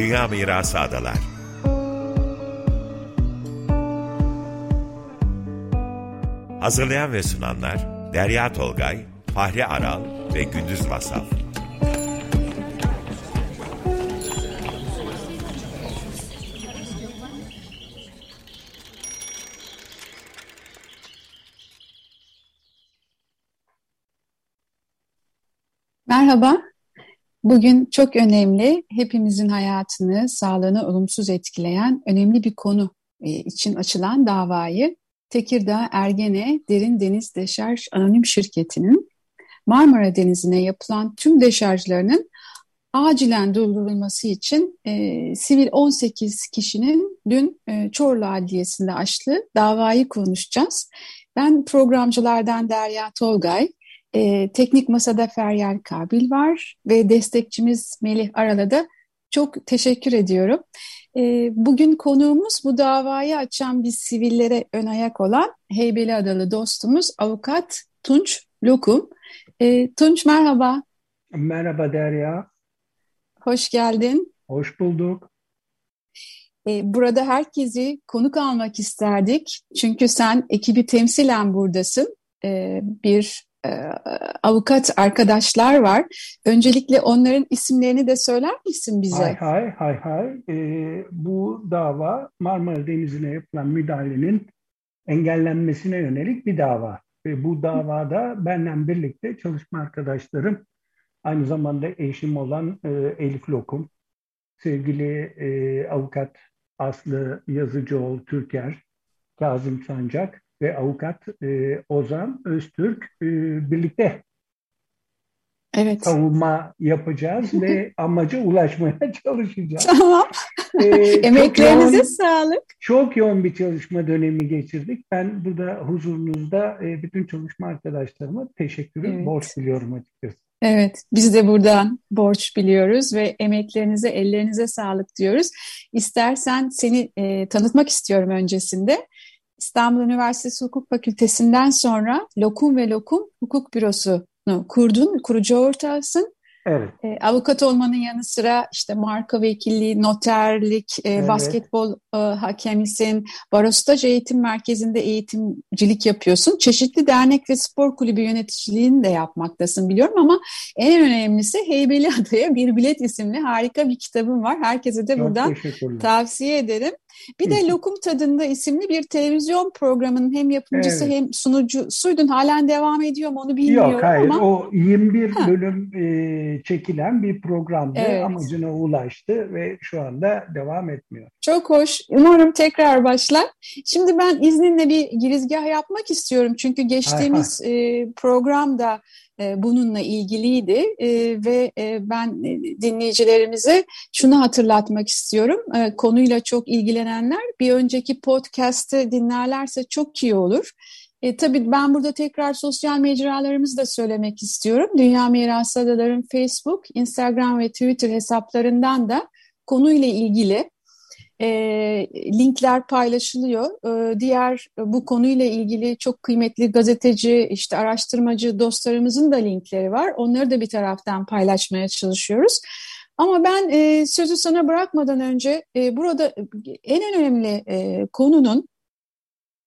Dünya Mirası Adalar Hazırlayan ve sunanlar Derya Tolgay, Fahri Aral ve Gündüz Masal. Merhaba. Bugün çok önemli, hepimizin hayatını, sağlığını olumsuz etkileyen önemli bir konu e, için açılan davayı Tekirdağ Ergene Derin Deniz Deşarj Anonim Şirketi'nin Marmara Denizi'ne yapılan tüm deşarjlarının acilen durdurulması için e, sivil 18 kişinin dün e, Çorlu Adliyesi'nde açtığı davayı konuşacağız. Ben programcılardan Derya Tolgay, e, teknik masada Feryal Kabil var ve destekçimiz Melih Aral'a da çok teşekkür ediyorum. E, bugün konuğumuz bu davayı açan biz sivillere ön ayak olan Heybeli Adalı dostumuz avukat Tunç Lokum. E, Tunç merhaba. Merhaba Derya. Hoş geldin. Hoş bulduk. Burada herkesi konuk almak isterdik. Çünkü sen ekibi temsilen buradasın. Bir avukat arkadaşlar var. Öncelikle onların isimlerini de söyler misin bize? Hay hay hay hay. E, bu dava Marmara Denizi'ne yapılan müdahalenin engellenmesine yönelik bir dava. Ve bu davada benden birlikte çalışma arkadaşlarım, aynı zamanda eşim olan e, Elif Lokum, sevgili e, avukat Aslı Yazıcıoğlu Türker, Kazım Sancak, ve avukat e, Ozan Öztürk e, birlikte evet. savunma yapacağız ve amaca ulaşmaya çalışacağız. Tamam. Ee, Emeklerinize yoğun, sağlık. Çok yoğun bir çalışma dönemi geçirdik. Ben burada huzurunuzda e, bütün çalışma arkadaşlarıma teşekkür evet. borç biliyorum açıkçası. Evet, biz de buradan borç biliyoruz ve emeklerinize, ellerinize sağlık diyoruz. İstersen seni e, tanıtmak istiyorum öncesinde. İstanbul Üniversitesi Hukuk Fakültesinden sonra Lokum ve Lokum Hukuk Bürosu'nu kurdun, kurucu ortağısın. Evet. E, avukat olmanın yanı sıra işte marka vekilliği, noterlik, e, evet. basketbol e, hakemisin, Barostaj Eğitim Merkezi'nde eğitimcilik yapıyorsun. Çeşitli dernek ve spor kulübü yöneticiliğini de yapmaktasın biliyorum ama en önemlisi Heybeli Adaya Bir Bilet isimli harika bir kitabın var. Herkese de buradan tavsiye ederim. Bir de Lokum Tadında isimli bir televizyon programının hem yapımcısı evet. hem sunucusuydun. Halen devam ediyor mu onu bilmiyorum Yok hayır ama... o 21 ha. bölüm e, çekilen bir programdı. Evet. Amacına ulaştı ve şu anda devam etmiyor. Çok hoş. Umarım tekrar başlar. Şimdi ben izninle bir girizgah yapmak istiyorum. Çünkü geçtiğimiz e, programda bununla ilgiliydi e, ve e, ben dinleyicilerimize şunu hatırlatmak istiyorum. Konuyla çok ilgilenenler bir önceki podcast'ı dinlerlerse çok iyi olur. E, tabii ben burada tekrar sosyal mecralarımızı da söylemek istiyorum. Dünya Mirası Adaların Facebook, Instagram ve Twitter hesaplarından da konuyla ilgili e, linkler paylaşılıyor. E, diğer e, bu konuyla ilgili çok kıymetli gazeteci, işte araştırmacı dostlarımızın da linkleri var. Onları da bir taraftan paylaşmaya çalışıyoruz. Ama ben e, sözü sana bırakmadan önce e, burada en önemli e, konunun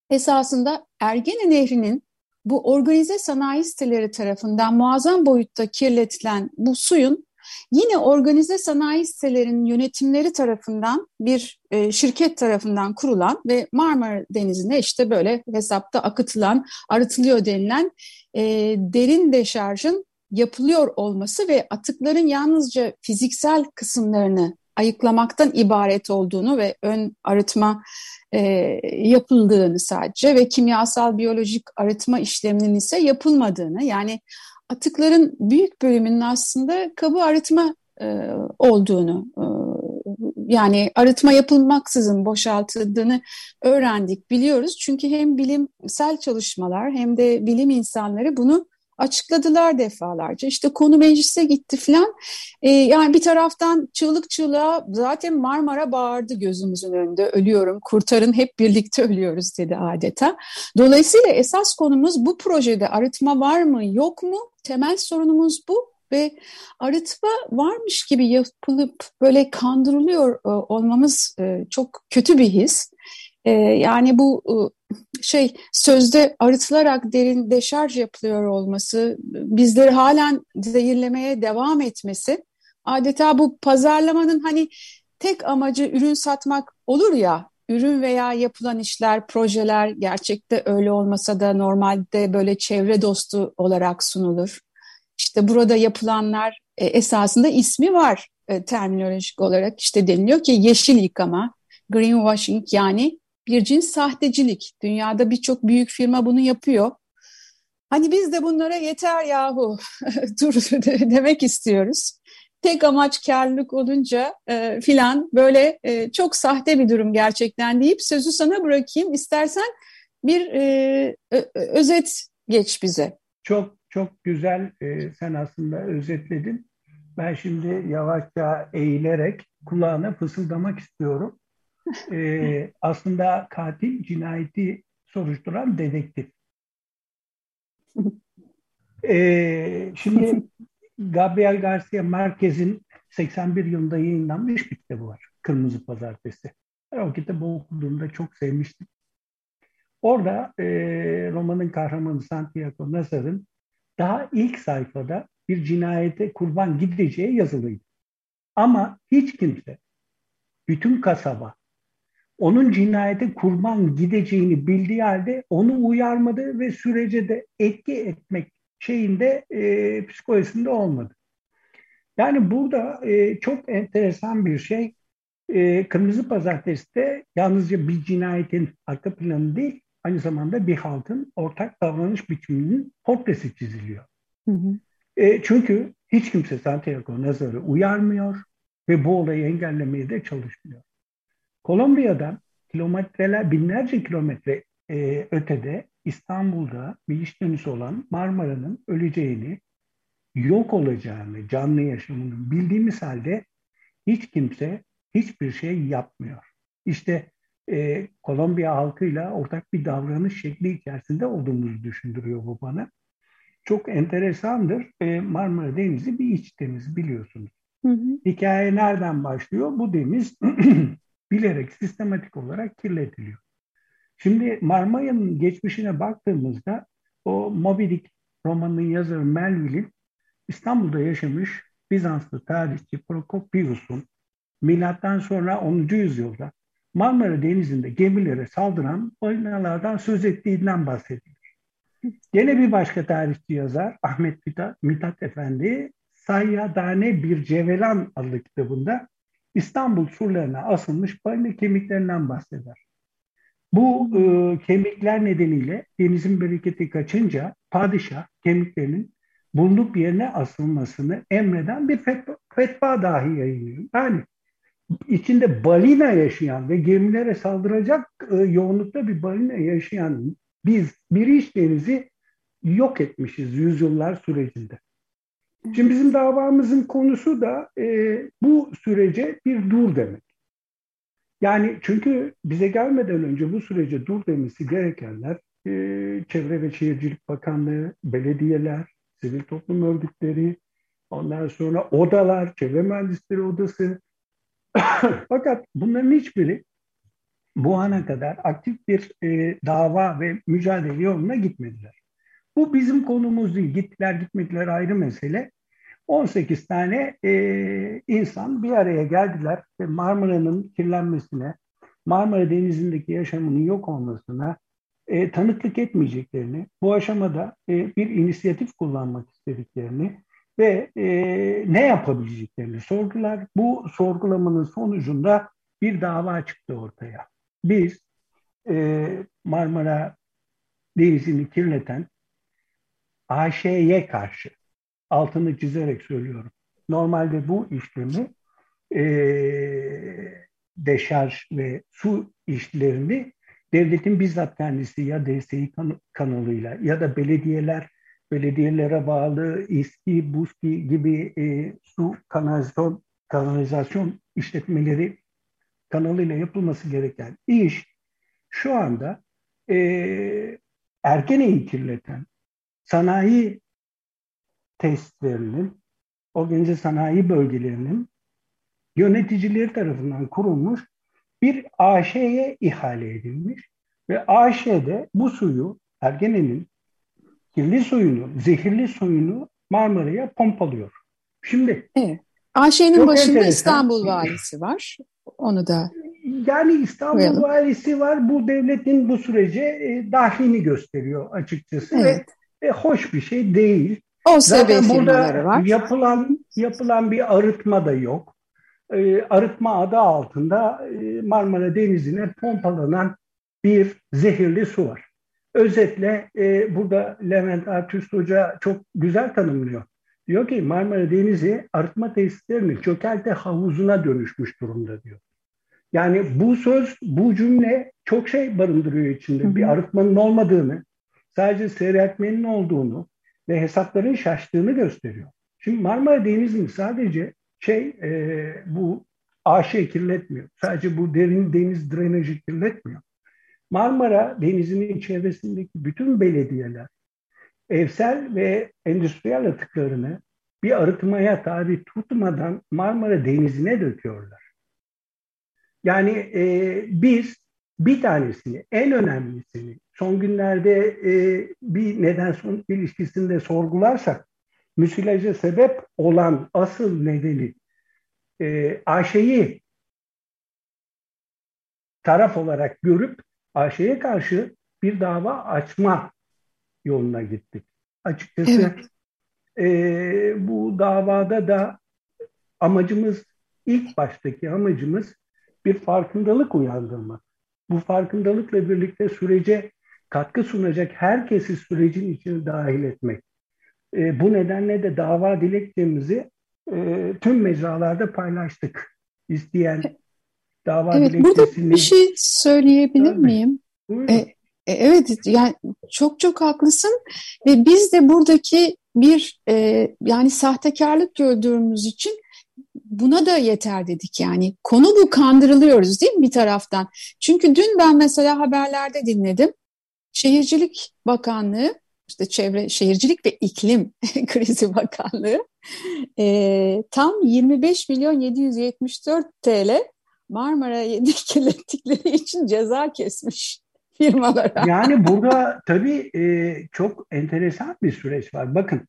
esasında Ergene Nehri'nin bu organize sanayi siteleri tarafından muazzam boyutta kirletilen bu suyun Yine organize sanayi sitelerinin yönetimleri tarafından bir e, şirket tarafından kurulan ve Marmara Denizi'ne işte böyle hesapta akıtılan, arıtılıyor denilen e, derin deşarjın yapılıyor olması ve atıkların yalnızca fiziksel kısımlarını ayıklamaktan ibaret olduğunu ve ön arıtma e, yapıldığını sadece ve kimyasal biyolojik arıtma işleminin ise yapılmadığını yani atıkların büyük bölümünün aslında kabı arıtma e, olduğunu e, yani arıtma yapılmaksızın boşaltıldığını öğrendik biliyoruz. Çünkü hem bilimsel çalışmalar hem de bilim insanları bunu açıkladılar defalarca. İşte konu meclise gitti falan. Ee, yani bir taraftan çığlık çığlığa zaten Marmara bağırdı gözümüzün önünde. Ölüyorum, kurtarın hep birlikte ölüyoruz dedi adeta. Dolayısıyla esas konumuz bu projede arıtma var mı yok mu? Temel sorunumuz bu ve arıtma varmış gibi yapılıp böyle kandırılıyor e, olmamız e, çok kötü bir his. E, yani bu şey sözde arıtılarak derin deşarj yapılıyor olması, bizleri halen zehirlemeye devam etmesi adeta bu pazarlamanın hani tek amacı ürün satmak olur ya ürün veya yapılan işler, projeler gerçekte öyle olmasa da normalde böyle çevre dostu olarak sunulur. İşte burada yapılanlar e, esasında ismi var e, terminolojik olarak. İşte deniliyor ki yeşil yıkama, greenwashing yani bir cins sahtecilik. Dünyada birçok büyük firma bunu yapıyor. Hani biz de bunlara yeter yahu dur demek istiyoruz tek amaç karlılık olunca e, filan böyle e, çok sahte bir durum gerçekten deyip sözü sana bırakayım. İstersen bir e, özet geç bize. Çok çok güzel e, sen aslında özetledin. Ben şimdi yavaşça eğilerek kulağına fısıldamak istiyorum. E, aslında katil cinayeti soruşturan dedektif. E, şimdi Gabriel Garcia Marquez'in 81 yılında yayınlanmış bir kitabı var. Kırmızı Pazartesi. Ben o kitabı okuduğumda çok sevmiştim. Orada e, romanın kahramanı Santiago Nazar'ın daha ilk sayfada bir cinayete kurban gideceği yazılıydı. Ama hiç kimse, bütün kasaba, onun cinayete kurban gideceğini bildiği halde onu uyarmadı ve sürece de etki etmek şeyinde e, psikolojisinde olmadı. Yani burada e, çok enteresan bir şey. E, Kırmızı Pazartesi'de yalnızca bir cinayetin arka planı değil, aynı zamanda bir halkın ortak davranış biçiminin portresi çiziliyor. Hı hı. E, çünkü hiç kimse Santiago Nazar'ı uyarmıyor ve bu olayı engellemeye de çalışmıyor. Kolombiya'dan kilometreler, binlerce kilometre e, ötede İstanbul'da bir iş dönüşü olan Marmara'nın öleceğini, yok olacağını, canlı yaşamının bildiğimiz halde hiç kimse hiçbir şey yapmıyor. İşte e, Kolombiya halkıyla ortak bir davranış şekli içerisinde olduğumuzu düşündürüyor bu bana. Çok enteresandır. E, Marmara Denizi bir iç deniz biliyorsunuz. Hı hı. Hikaye nereden başlıyor? Bu deniz bilerek sistematik olarak kirletiliyor. Şimdi Marmara'nın geçmişine baktığımızda o Moby Dick romanının yazarı Melville'in İstanbul'da yaşamış Bizanslı tarihçi Prokopius'un milattan sonra 10. yüzyılda Marmara Denizi'nde gemilere saldıran balinalardan söz ettiğinden bahsedilir. Yine bir başka tarihçi yazar Ahmet Mithat, Mithat Efendi Sayyadane Bir Cevelan adlı kitabında İstanbul surlarına asılmış balina kemiklerinden bahseder. Bu e, kemikler nedeniyle denizin bereketi kaçınca padişah kemiklerinin bulunup yerine asılmasını emreden bir fetva, fetva dahi yayınlıyor. Yani içinde balina yaşayan ve gemilere saldıracak e, yoğunlukta bir balina yaşayan biz bir iş denizi yok etmişiz yüzyıllar sürecinde. Şimdi bizim davamızın konusu da e, bu sürece bir dur demek. Yani çünkü bize gelmeden önce bu sürece dur demesi gerekenler e, Çevre ve Şehircilik Bakanlığı, belediyeler, sivil toplum örgütleri, ondan sonra odalar, Çevre Mühendisleri Odası. Fakat bunların hiçbiri bu ana kadar aktif bir e, dava ve mücadele yoluna gitmediler. Bu bizim konumuz değil. Gittiler gitmediler ayrı mesele. 18 tane e, insan bir araya geldiler ve Marmara'nın kirlenmesine, Marmara Denizi'ndeki yaşamının yok olmasına e, tanıklık etmeyeceklerini, bu aşamada e, bir inisiyatif kullanmak istediklerini ve e, ne yapabileceklerini sordular. Bu sorgulamanın sonucunda bir dava çıktı ortaya. Biz e, Marmara Denizi'ni kirleten AŞ'ye karşı altını çizerek söylüyorum. Normalde bu işlemi e, deşarj ve su işlerini devletin bizzat kendisi ya DSİ kanalıyla ya da belediyeler belediyelere bağlı İSKİ, BUSKİ gibi e, su kanalizasyon, kanalizasyon işletmeleri kanalıyla yapılması gereken iş şu anda e, erken kirleten sanayi testlerinin organize sanayi bölgelerinin yöneticileri tarafından kurulmuş bir AŞ'ye ihale edilmiş ve AŞ'de bu suyu Ergene'nin kirli suyunu, zehirli suyunu Marmara'ya pompalıyor. Şimdi evet. AŞ'nin başında enteresan. İstanbul valisi var. Onu da yani İstanbul koyalım. valisi var. Bu devletin bu sürece e, dahlini gösteriyor açıkçası evet. ve e, hoş bir şey değil. O Zaten burada var. yapılan yapılan bir arıtma da yok. E, arıtma adı altında e, Marmara Denizi'ne pompalanan bir zehirli su var. Özetle e, burada Levent Artüst Hoca çok güzel tanımlıyor. Diyor ki Marmara Denizi arıtma tesislerinin çökelte havuzuna dönüşmüş durumda diyor. Yani bu söz, bu cümle çok şey barındırıyor içinde. Hı hı. Bir arıtmanın olmadığını, sadece seyretmenin olduğunu ve hesapların şaştığını gösteriyor. Şimdi Marmara Denizi'nin sadece şey e, bu AŞ kirletmiyor. Sadece bu derin deniz drenajı kirletmiyor. Marmara Denizi'nin çevresindeki bütün belediyeler evsel ve endüstriyel atıklarını bir arıtmaya tabi tutmadan Marmara Denizi'ne döküyorlar. Yani e, biz bir tanesini, en önemlisini son günlerde e, bir neden sonuç ilişkisinde sorgularsak müsilaja sebep olan asıl nedeni e, Ayşe'yi taraf olarak görüp Ayşe'ye karşı bir dava açma yoluna gittik. Açıkçası evet. e, bu davada da amacımız ilk baştaki amacımız bir farkındalık uyandırmak. Bu farkındalıkla birlikte sürece katkı sunacak herkesi sürecin içine dahil etmek. E, bu nedenle de dava dilekçemizi e, tüm mecralarda paylaştık. İsteyen dava evet, dilekçesini... Burada bir şey söyleyebilir Tabii. miyim? E, e, evet yani çok çok haklısın ve biz de buradaki bir e, yani sahtekarlık gördüğümüz için buna da yeter dedik yani. Konu bu kandırılıyoruz değil mi bir taraftan? Çünkü dün ben mesela haberlerde dinledim. Şehircilik Bakanlığı, işte Çevre Şehircilik ve İklim Krizi Bakanlığı e, tam 25 milyon 774 TL Marmara'yı kirlettikleri için ceza kesmiş firmalara. Yani burada tabii e, çok enteresan bir süreç var. Bakın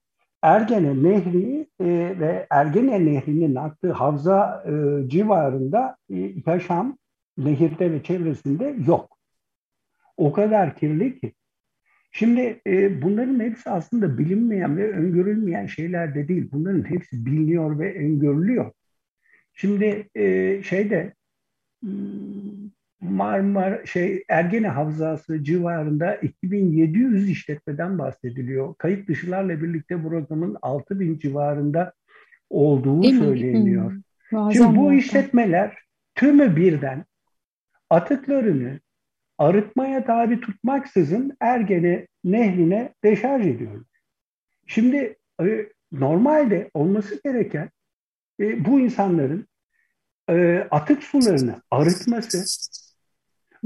Ergene Nehri e, ve Ergene Nehri'nin aktığı havza e, civarında e, yaşam nehirde ve çevresinde yok. O kadar kirli ki. Şimdi e, bunların hepsi aslında bilinmeyen ve öngörülmeyen şeyler de değil. Bunların hepsi biliniyor ve öngörülüyor. Şimdi e, şeyde Marmar şey Ergene Havzası civarında 2700 işletmeden bahsediliyor. Kayıt dışılarla birlikte bu rakamın 6000 civarında olduğu Değil söyleniyor. Hmm. Şimdi bu işletmeler tümü birden atıklarını arıtmaya tabi tutmaksızın Ergene nehrine deşarj ediyorlar. Şimdi e, normalde olması gereken e, bu insanların e, atık sularını arıtması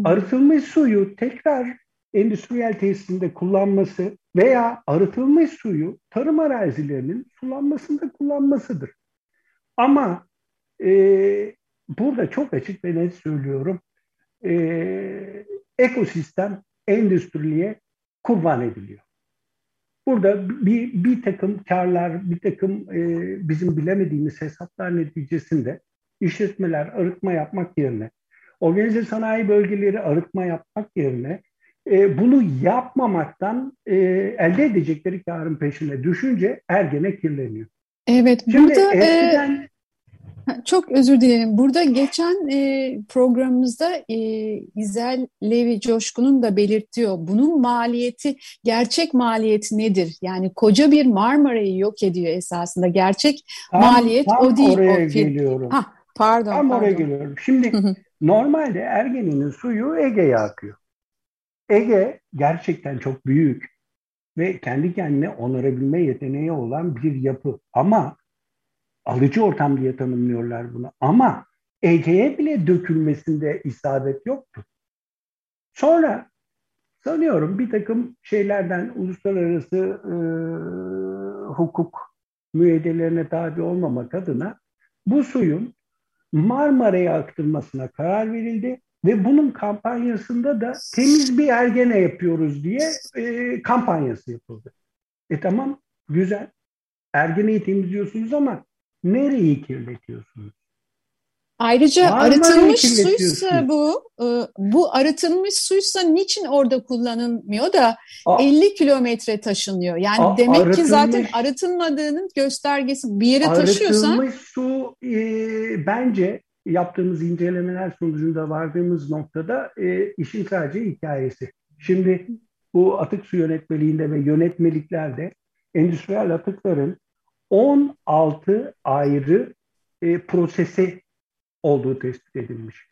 arıtılmış suyu tekrar endüstriyel tesisinde kullanması veya arıtılmış suyu tarım arazilerinin sulanmasında kullanmasıdır. Ama e, burada çok açık ve net söylüyorum. E, ekosistem endüstriye kurban ediliyor. Burada bir, bir takım karlar, bir takım e, bizim bilemediğimiz hesaplar neticesinde işletmeler arıtma yapmak yerine organize sanayi bölgeleri arıtma yapmak yerine e, bunu yapmamaktan e, elde edecekleri karın peşine düşünce ergene kirleniyor. Evet, Şimdi burada e, eskiden, e, çok özür dilerim. Burada geçen e, programımızda e, İzel Levi Coşkun'un da belirtiyor. Bunun maliyeti, gerçek maliyeti nedir? Yani koca bir Marmara'yı yok ediyor esasında. Gerçek tam, maliyet tam o değil. Oraya o geliyorum. Ha, pardon. Tam pardon. oraya geliyorum. Şimdi Normalde Ergeni'nin suyu Ege'ye akıyor. Ege gerçekten çok büyük ve kendi kendine onarabilme yeteneği olan bir yapı. Ama alıcı ortam diye tanımlıyorlar bunu. Ama Ege'ye bile dökülmesinde isabet yoktu. Sonra sanıyorum bir takım şeylerden uluslararası e, hukuk müeydelerine tabi olmamak adına bu suyun Marmara'ya aktarılmasına karar verildi ve bunun kampanyasında da temiz bir ergene yapıyoruz diye e, kampanyası yapıldı. E tamam güzel. Ergeneyi temizliyorsunuz ama nereyi kirletiyorsunuz? Ayrıca Marmara'yı arıtılmış suysa bu, e, bu arıtılmış suysa niçin orada kullanılmıyor da A, 50 kilometre taşınıyor? Yani a, demek ki zaten arıtılmadığının göstergesi bir yere taşıyorsan. Arıtılmış su e, bence yaptığımız incelemeler sonucunda vardığımız noktada e, işin sadece hikayesi. Şimdi bu atık su yönetmeliğinde ve yönetmeliklerde endüstriyel atıkların 16 ayrı e, prosesi olduğu tespit edilmiş.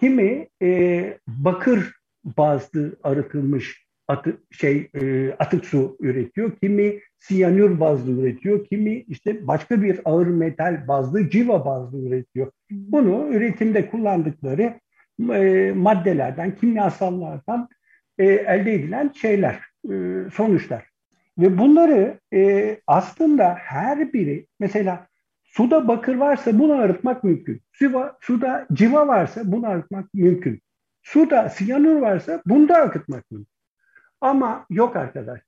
Kimi e, bakır bazlı arıtılmış atı, şey e, atık su üretiyor, kimi siyanür bazlı üretiyor, kimi işte başka bir ağır metal bazlı, civa bazlı üretiyor. Bunu üretimde kullandıkları e, maddelerden, kimyasallardan e, elde edilen şeyler, e, sonuçlar. Ve bunları e, aslında her biri mesela Suda bakır varsa bunu arıtmak mümkün. Suda, suda civa varsa bunu arıtmak mümkün. Suda siyanür varsa bunu da akıtmak mümkün. Ama yok arkadaş.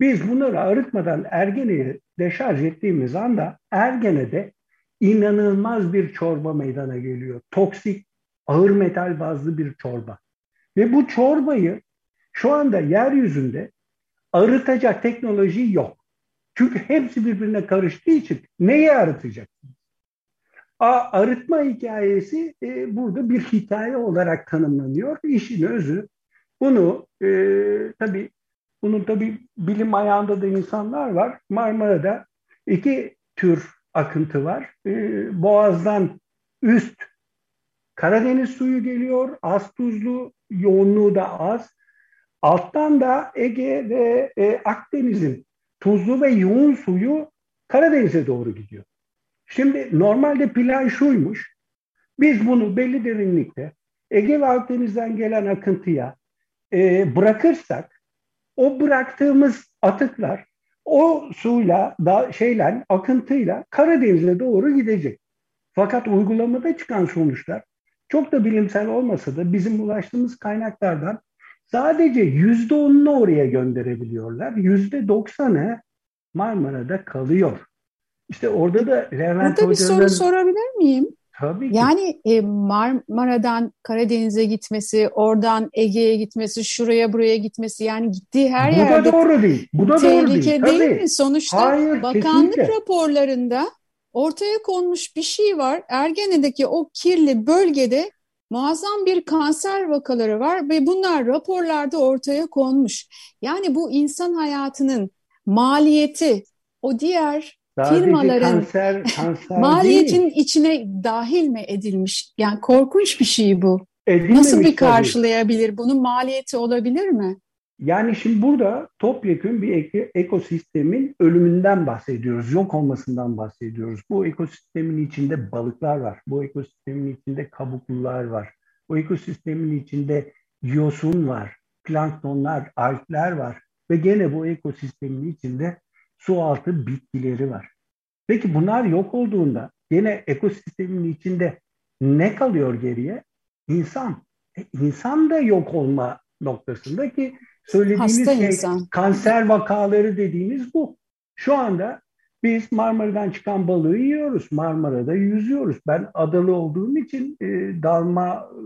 Biz bunları arıtmadan Ergene'yi deşarj ettiğimiz anda Ergene'de inanılmaz bir çorba meydana geliyor. Toksik, ağır metal bazlı bir çorba. Ve bu çorbayı şu anda yeryüzünde arıtacak teknoloji yok. Çünkü hepsi birbirine karıştığı için neyi arıtacaksınız? A, arıtma hikayesi e, burada bir hikaye olarak tanımlanıyor. İşin özü bunu e, tabii bunun tabii bilim ayağında da insanlar var. Marmara'da iki tür akıntı var. E, Boğaz'dan üst Karadeniz suyu geliyor. Az tuzlu, yoğunluğu da az. Alttan da Ege ve e, Akdeniz'in tuzlu ve yoğun suyu Karadeniz'e doğru gidiyor. Şimdi normalde plan şuymuş. Biz bunu belli derinlikte Ege ve Akdeniz'den gelen akıntıya e, bırakırsak o bıraktığımız atıklar o suyla da şeyle akıntıyla Karadeniz'e doğru gidecek. Fakat uygulamada çıkan sonuçlar çok da bilimsel olmasa da bizim ulaştığımız kaynaklardan Sadece yüzde onunu oraya gönderebiliyorlar. Yüzde doksanı Marmara'da kalıyor. İşte orada da Levent Burada bir soru sorabilir miyim? Tabii ki. Yani e, Marmara'dan Karadeniz'e gitmesi, oradan Ege'ye gitmesi, şuraya buraya gitmesi yani gittiği her Bu yerde da doğru değil. Bu da tehlike doğru değil. değil Tabii. mi? Sonuçta Hayır, bakanlık kesinlikle. raporlarında ortaya konmuş bir şey var. Ergene'deki o kirli bölgede muazzam bir kanser vakaları var ve bunlar raporlarda ortaya konmuş. Yani bu insan hayatının maliyeti o diğer Sadece firmaların kanser, kanser maliyetin değil. içine dahil mi edilmiş? Yani korkunç bir şey bu. Edilmemiş Nasıl bir karşılayabilir? Tabii. Bunun maliyeti olabilir mi? Yani şimdi burada topyekun bir ekosistemin ölümünden bahsediyoruz, yok olmasından bahsediyoruz. Bu ekosistemin içinde balıklar var, bu ekosistemin içinde kabuklular var, bu ekosistemin içinde yosun var, planktonlar, algler var ve gene bu ekosistemin içinde su altı bitkileri var. Peki bunlar yok olduğunda gene ekosistemin içinde ne kalıyor geriye? İnsan. E, insan da yok olma noktasında ki söylediğiniz Hasta şey insan. kanser vakaları dediğimiz bu. Şu anda biz Marmara'dan çıkan balığı yiyoruz. Marmara'da yüzüyoruz. Ben adalı olduğum için e, dalma e,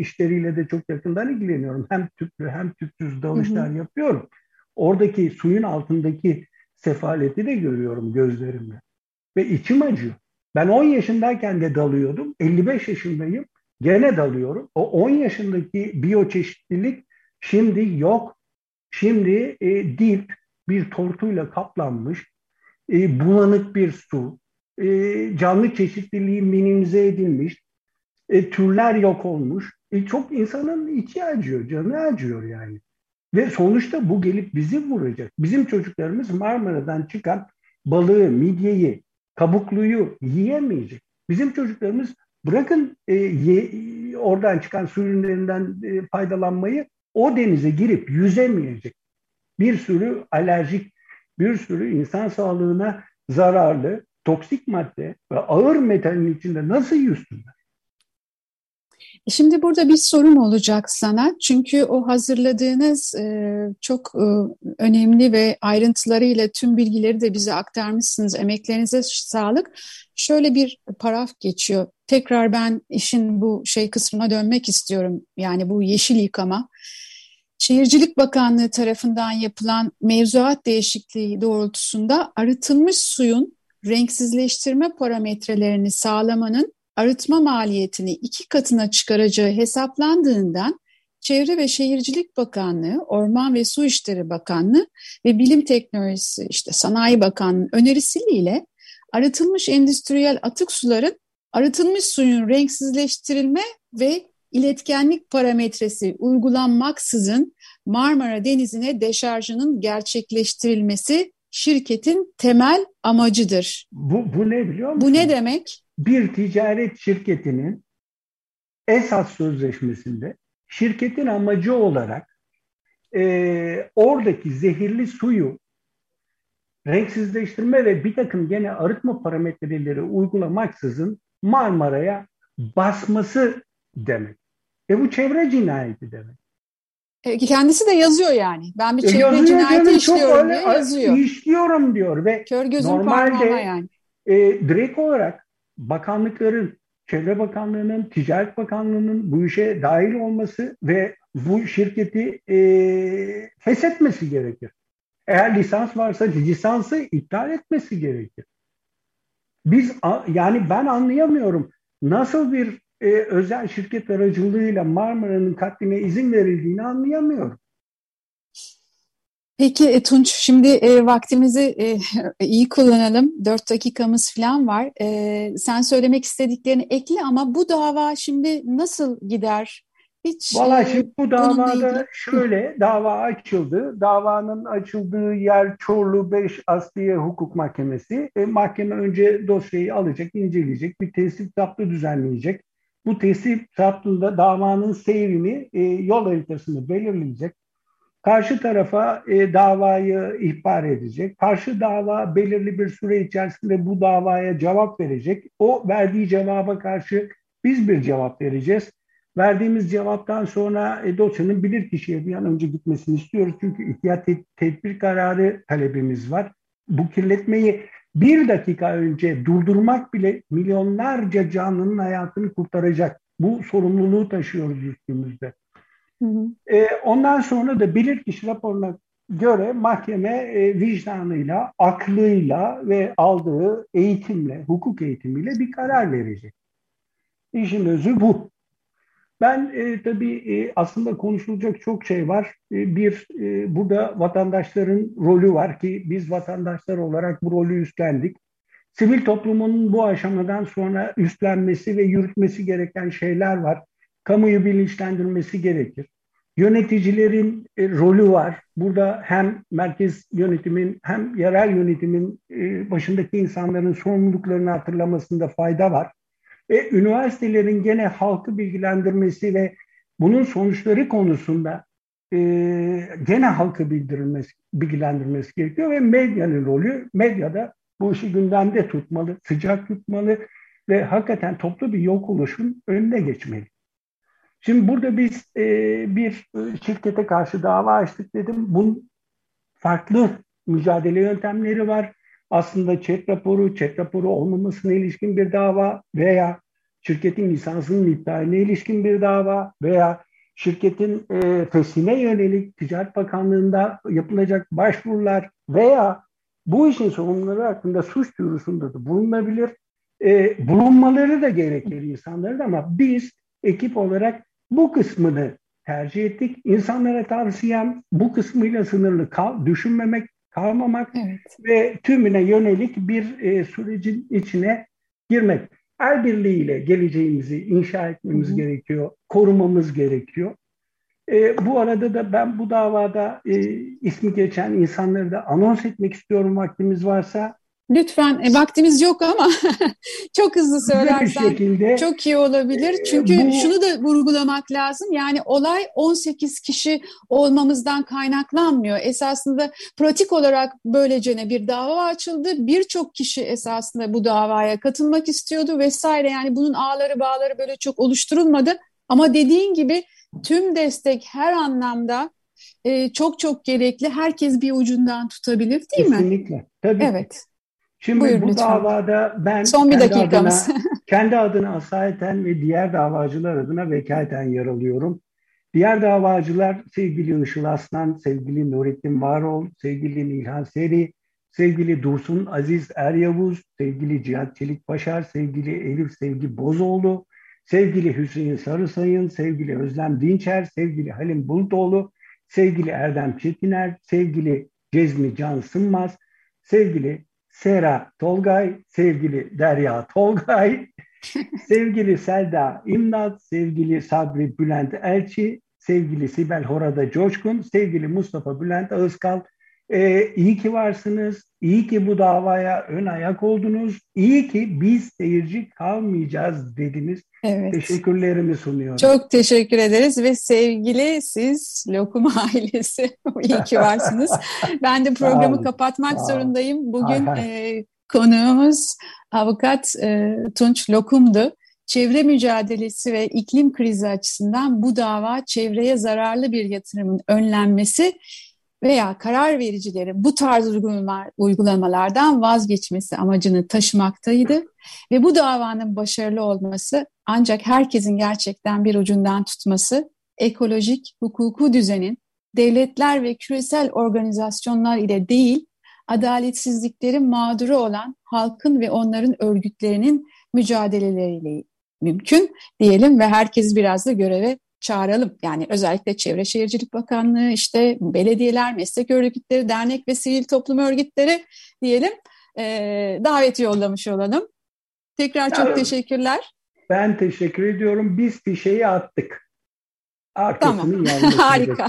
işleriyle de çok yakından ilgileniyorum. Hem tüplü hem tüpsüz dalışlar hı hı. yapıyorum. Oradaki suyun altındaki sefaleti de görüyorum gözlerimle. Ve içim acıyor. Ben 10 yaşındayken de dalıyordum. 55 yaşındayım. Gene dalıyorum. O 10 yaşındaki biyoçeşitlilik şimdi yok. Şimdi e, dip bir tortuyla kaplanmış e, bulanık bir su, e, canlı çeşitliliği minimize edilmiş, e, türler yok olmuş. E, çok insanın içi acıyor, canı acıyor yani. Ve sonuçta bu gelip bizi vuracak. Bizim çocuklarımız Marmara'dan çıkan balığı, midyeyi, kabukluyu yiyemeyecek. Bizim çocuklarımız bırakın e, ye, oradan çıkan su ürünlerinden e, faydalanmayı o denize girip yüzemeyecek. Bir sürü alerjik bir sürü insan sağlığına zararlı, toksik madde ve ağır metalin içinde nasıl yüzsünler? Şimdi burada bir sorum olacak sana. Çünkü o hazırladığınız e, çok e, önemli ve ayrıntılarıyla tüm bilgileri de bize aktarmışsınız. Emeklerinize sağlık. Şöyle bir paraf geçiyor. Tekrar ben işin bu şey kısmına dönmek istiyorum. Yani bu yeşil yıkama. Şehircilik Bakanlığı tarafından yapılan mevzuat değişikliği doğrultusunda arıtılmış suyun renksizleştirme parametrelerini sağlamanın arıtma maliyetini iki katına çıkaracağı hesaplandığından Çevre ve Şehircilik Bakanlığı, Orman ve Su İşleri Bakanlığı ve Bilim Teknolojisi işte Sanayi Bakanlığı önerisiyle arıtılmış endüstriyel atık suların arıtılmış suyun renksizleştirilme ve iletkenlik parametresi uygulanmaksızın Marmara Denizi'ne deşarjının gerçekleştirilmesi şirketin temel amacıdır. Bu, bu ne biliyor musun? Bu ne demek? Bir ticaret şirketinin esas sözleşmesinde şirketin amacı olarak e, oradaki zehirli suyu renksizleştirme ve bir takım gene arıtma parametreleri uygulamaksızın Marmara'ya basması demek. Ve bu çevre cinayeti demek. E, kendisi de yazıyor yani. Ben bir e, çevre yazıyor, cinayeti canım, işliyorum diye yazıyor. İşliyorum diyor ve Kör gözün normalde yani. E, direkt olarak bakanlıkların, Çevre Bakanlığı'nın, Ticaret Bakanlığı'nın bu işe dahil olması ve bu şirketi e, feshetmesi gerekir. Eğer lisans varsa lisansı iptal etmesi gerekir. Biz yani ben anlayamıyorum nasıl bir e, özel şirket aracılığıyla Marmara'nın katline izin verildiğini anlayamıyorum. Peki e, Tunç, şimdi e, vaktimizi e, iyi kullanalım. Dört dakikamız falan var. E, sen söylemek istediklerini ekle ama bu dava şimdi nasıl gider? Hiç, Valla e, şimdi bu davada şöyle, dava açıldı. Davanın açıldığı yer Çorlu 5 Asliye Hukuk Mahkemesi. E, mahkeme önce dosyayı alacak, inceleyecek, bir teslim zaptı düzenleyecek. Bu teslim zaptında davanın seyrini, e, yol haritasını belirleyecek. Karşı tarafa e, davayı ihbar edecek. Karşı dava belirli bir süre içerisinde bu davaya cevap verecek. O verdiği cevaba karşı biz bir cevap vereceğiz. Verdiğimiz cevaptan sonra e, dosyanın bilirkişiye bir an önce gitmesini istiyoruz. Çünkü ihtiyat te- tedbir kararı talebimiz var. Bu kirletmeyi bir dakika önce durdurmak bile milyonlarca canlının hayatını kurtaracak. Bu sorumluluğu taşıyoruz üstümüzde. Hı hı. E, ondan sonra da bilirkişi raporuna göre mahkeme e, vicdanıyla, aklıyla ve aldığı eğitimle, hukuk eğitimiyle bir karar verecek. İşin özü bu. Ben e, tabii e, aslında konuşulacak çok şey var. E, bir, e, burada vatandaşların rolü var ki biz vatandaşlar olarak bu rolü üstlendik. Sivil toplumun bu aşamadan sonra üstlenmesi ve yürütmesi gereken şeyler var. Kamuyu bilinçlendirmesi gerekir. Yöneticilerin e, rolü var. Burada hem merkez yönetimin hem yerel yönetimin e, başındaki insanların sorumluluklarını hatırlamasında fayda var. Ve üniversitelerin gene halkı bilgilendirmesi ve bunun sonuçları konusunda e, gene halkı bildirilmesi, bilgilendirmesi gerekiyor ve medyanın rolü medyada bu işi gündemde tutmalı, sıcak tutmalı ve hakikaten toplu bir yok oluşun önüne geçmeli. Şimdi burada biz e, bir şirkete karşı dava açtık dedim. Bunun farklı mücadele yöntemleri var aslında chat raporu, chat raporu olmamasına ilişkin bir dava veya şirketin lisansının iptaline ilişkin bir dava veya şirketin e, fesine yönelik Ticaret Bakanlığı'nda yapılacak başvurular veya bu işin sorumluları hakkında suç duyurusunda da bulunabilir. E, bulunmaları da gerekir insanların ama biz ekip olarak bu kısmını tercih ettik. İnsanlara tavsiyem bu kısmıyla sınırlı kal, düşünmemek, kalmamak evet. ve tümüne yönelik bir e, sürecin içine girmek. El birliğiyle geleceğimizi inşa etmemiz Hı-hı. gerekiyor, korumamız gerekiyor. E, bu arada da ben bu davada e, ismi geçen insanları da anons etmek istiyorum vaktimiz varsa. Lütfen e, vaktimiz yok ama çok hızlı söylersen şekilde, çok iyi olabilir. E, Çünkü bu, şunu da vurgulamak lazım. Yani olay 18 kişi olmamızdan kaynaklanmıyor. Esasında pratik olarak böylece bir dava açıldı. Birçok kişi esasında bu davaya katılmak istiyordu vesaire. Yani bunun ağları bağları böyle çok oluşturulmadı. Ama dediğin gibi tüm destek her anlamda e, çok çok gerekli. Herkes bir ucundan tutabilir değil Kesinlikle. mi? Kesinlikle. Tabii. Evet. Şimdi Buyurun, bu lütfen. davada ben Son bir kendi dakikamız. adına, kendi adına asayeten ve diğer davacılar adına vekaleten yer alıyorum. Diğer davacılar sevgili Işıl Aslan, sevgili Nurettin Varol, sevgili Nilhan Seri, sevgili Dursun Aziz Eryavuz, sevgili Cihat Çelik Başar, sevgili Elif Sevgi Bozoğlu, sevgili Hüseyin Sarısayın, sevgili Özlem Dinçer, sevgili Halim Bulutoğlu, sevgili Erdem Çetiner, sevgili Cezmi Can Sınmaz, sevgili Sera Tolgay, sevgili Derya Tolgay, sevgili Selda İmdat, sevgili Sabri Bülent Elçi, sevgili Sibel Horada Coşkun, sevgili Mustafa Bülent Ağızkal, ee, iyi ki varsınız, iyi ki bu davaya ön ayak oldunuz, iyi ki biz seyirci kalmayacağız dediniz. Evet. Teşekkürlerimi sunuyorum. Çok teşekkür ederiz ve sevgili siz Lokum ailesi iyi ki varsınız. ben de programı kapatmak zorundayım. Bugün e, konuğumuz avukat e, Tunç Lokum'du. Çevre mücadelesi ve iklim krizi açısından bu dava çevreye zararlı bir yatırımın önlenmesi veya karar vericilerin bu tarz uygulamalardan vazgeçmesi amacını taşımaktaydı ve bu davanın başarılı olması ancak herkesin gerçekten bir ucundan tutması ekolojik hukuku düzenin devletler ve küresel organizasyonlar ile değil adaletsizliklerin mağduru olan halkın ve onların örgütlerinin mücadeleleriyle mümkün diyelim ve herkes biraz da göreve çağıralım. Yani özellikle Çevre Şehircilik Bakanlığı, işte belediyeler, meslek örgütleri, dernek ve sivil toplum örgütleri diyelim e, davet yollamış olalım. Tekrar çok evet. teşekkürler. Ben teşekkür ediyorum. Biz fişeyi attık. Arkasını tamam. Harika.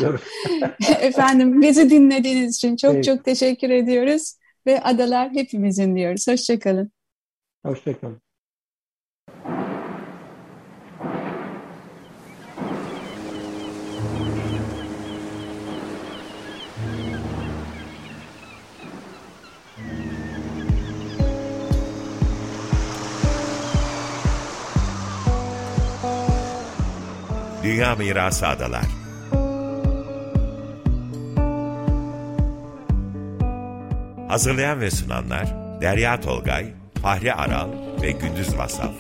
Efendim bizi dinlediğiniz için çok evet. çok teşekkür ediyoruz. Ve adalar hepimizin diyoruz. Hoşçakalın. Hoşçakalın. Dünya Mirası Adalar. Hazırlayan ve sunanlar Derya Tolgay, Fahri Aral ve Gündüz Vasaf